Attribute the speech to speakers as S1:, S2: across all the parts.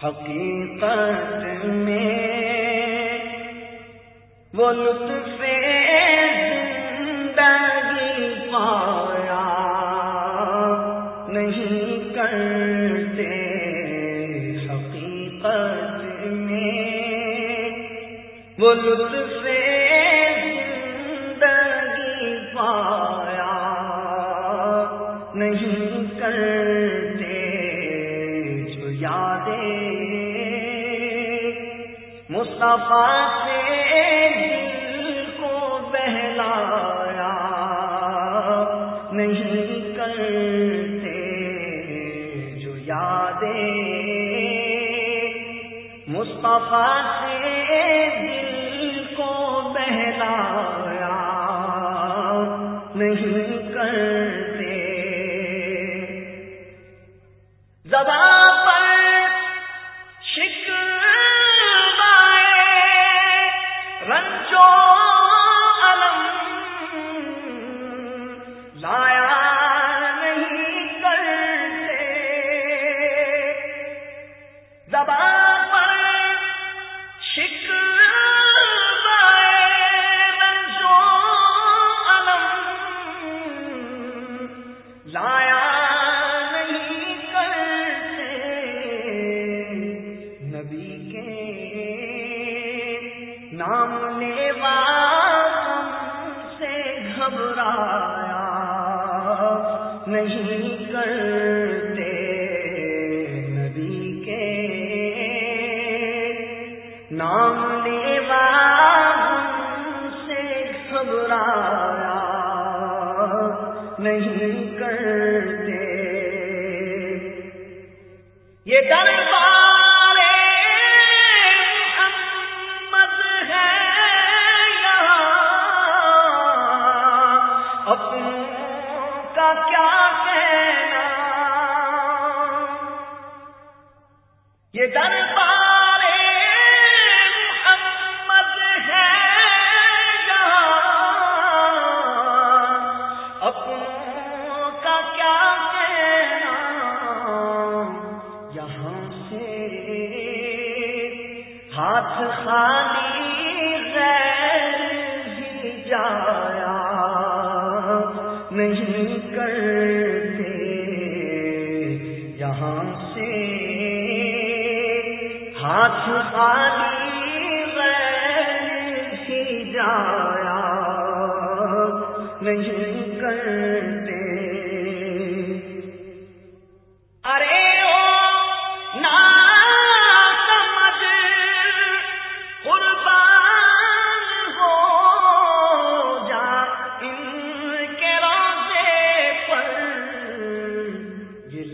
S1: حقیقت میں وہ لطف زندگی پایا نہیں کرتے حقیقت میں وہ لطف مصطفیٰ سے دل کو بہلایا نہیں کرتے جو یادیں۔ مصطفیٰ سے دل کو بہلایا نہیں کرتے نبی کے نام لیوا سے گھبرایا نہیں کرتے۔ یہ دربار کرتے یہاں سے ہاتھ خالی میں جایا نہیں کرتے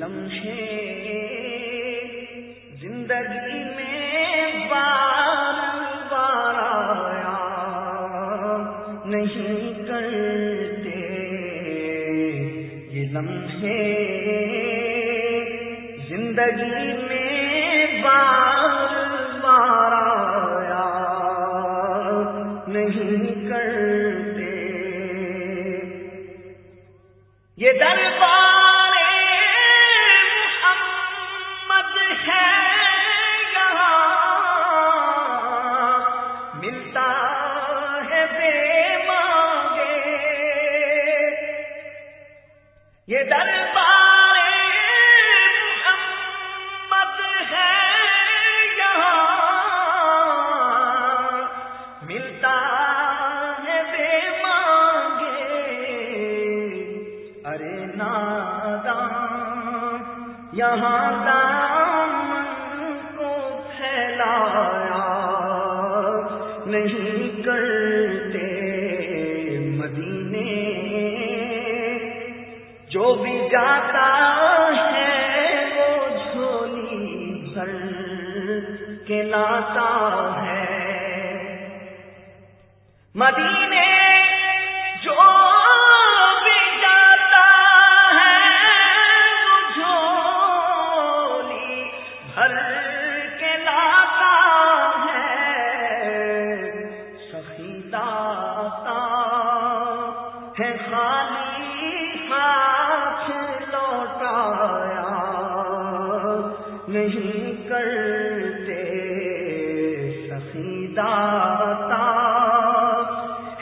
S1: لمحے زندگی میں بار بار آیا، نہیں کرتے۔ یہ لمحے زندگی میں بار بار آیا، نہیں کرتے۔ یہ دربار نہیں کرتے مدینے۔ جو بھی جاتا ہے وہ جھولی بھر کے لاتا ہے۔ مدینے نہیں کرتے سفیداتا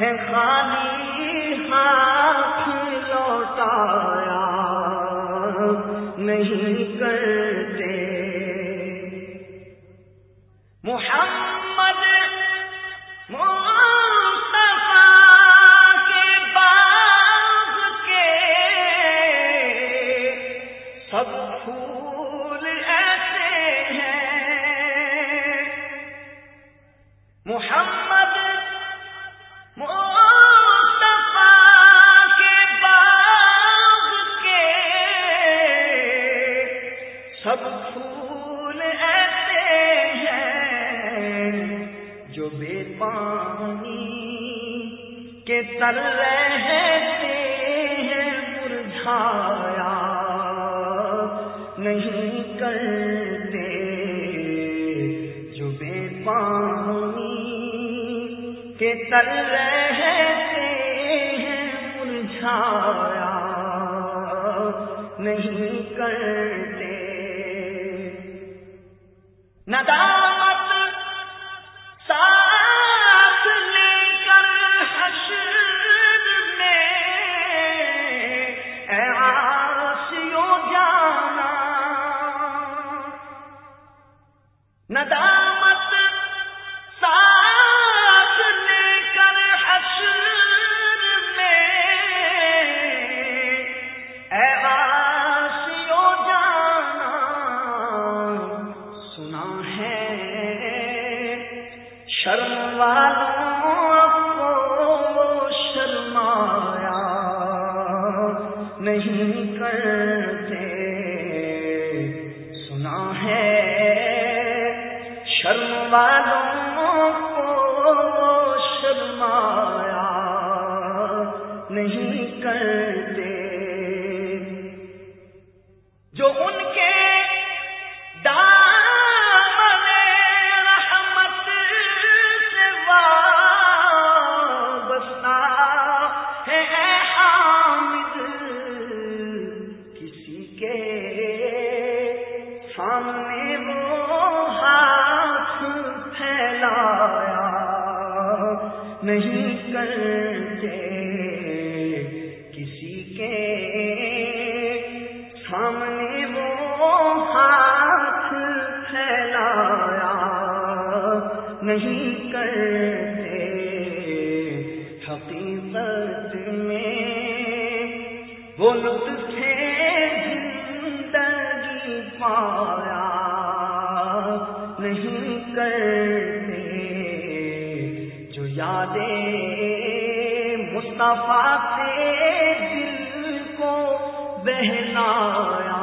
S1: ہے خالی ہاتھ لوٹایا نہیں کے تل رہتے ہیں مرجھایا، نہیں کرتے جو بے پانی کے تل رہتے ہیں مرجھایا، نہیں کرتے۔ ندامت کرتے۔ سنا ہے شرم والوں کو شرمایا نہیں کرتے۔ سامنے وہ ہاتھ پھیلایا۔ نہیں کرتے کسی کے سامنے وہ ہاتھ پھیلایا۔ نہیں کرتے نہیں کرتے جو یادیں مصطفیٰ سے دل کو بہلایا